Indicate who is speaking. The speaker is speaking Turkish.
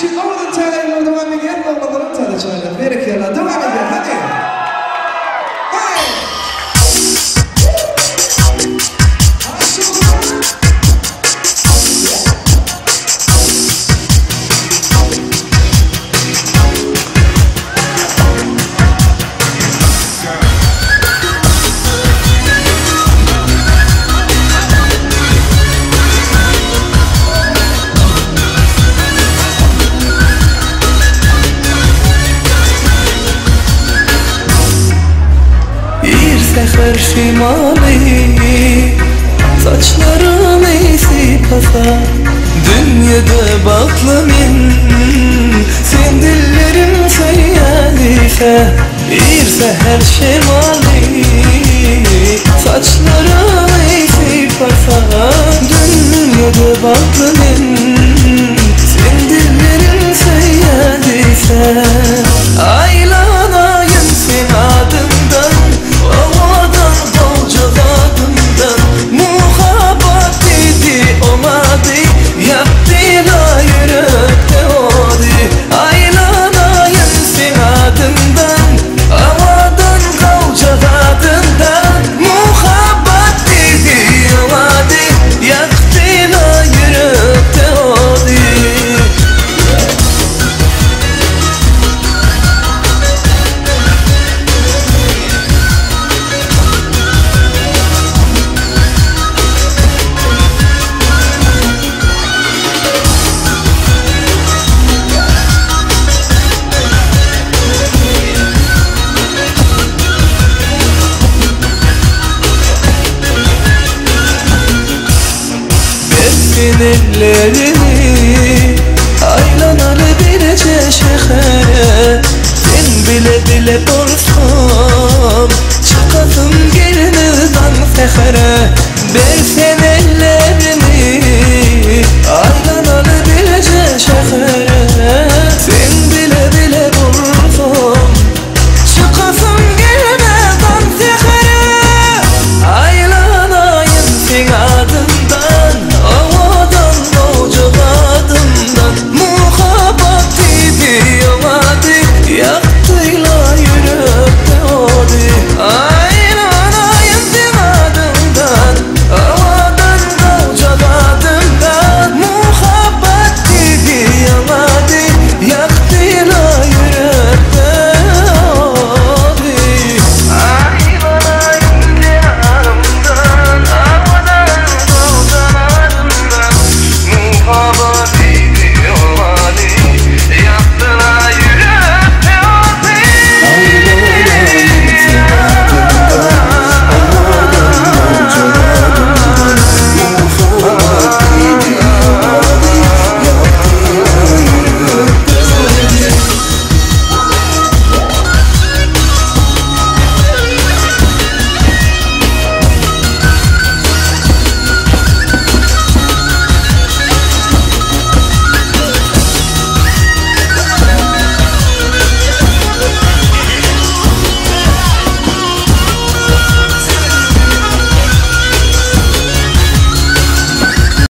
Speaker 1: شي مرض انت على الموضوع من يلا الموضوع انت على شغله فيرك يلا دوم عليك هذه.
Speaker 2: Şimali Saçların iyisi pasa. Dünyada baklamın Sen dillerin seyyadise Bir seher şimali Saçların iyisi pasa. Dünyada baklamın Sen dillerin seyyadise Çektin ellerini Aylanar bir çeşehe. Sen bile dile dorsam Çıkasın gelin dan sehere Berse Yeah.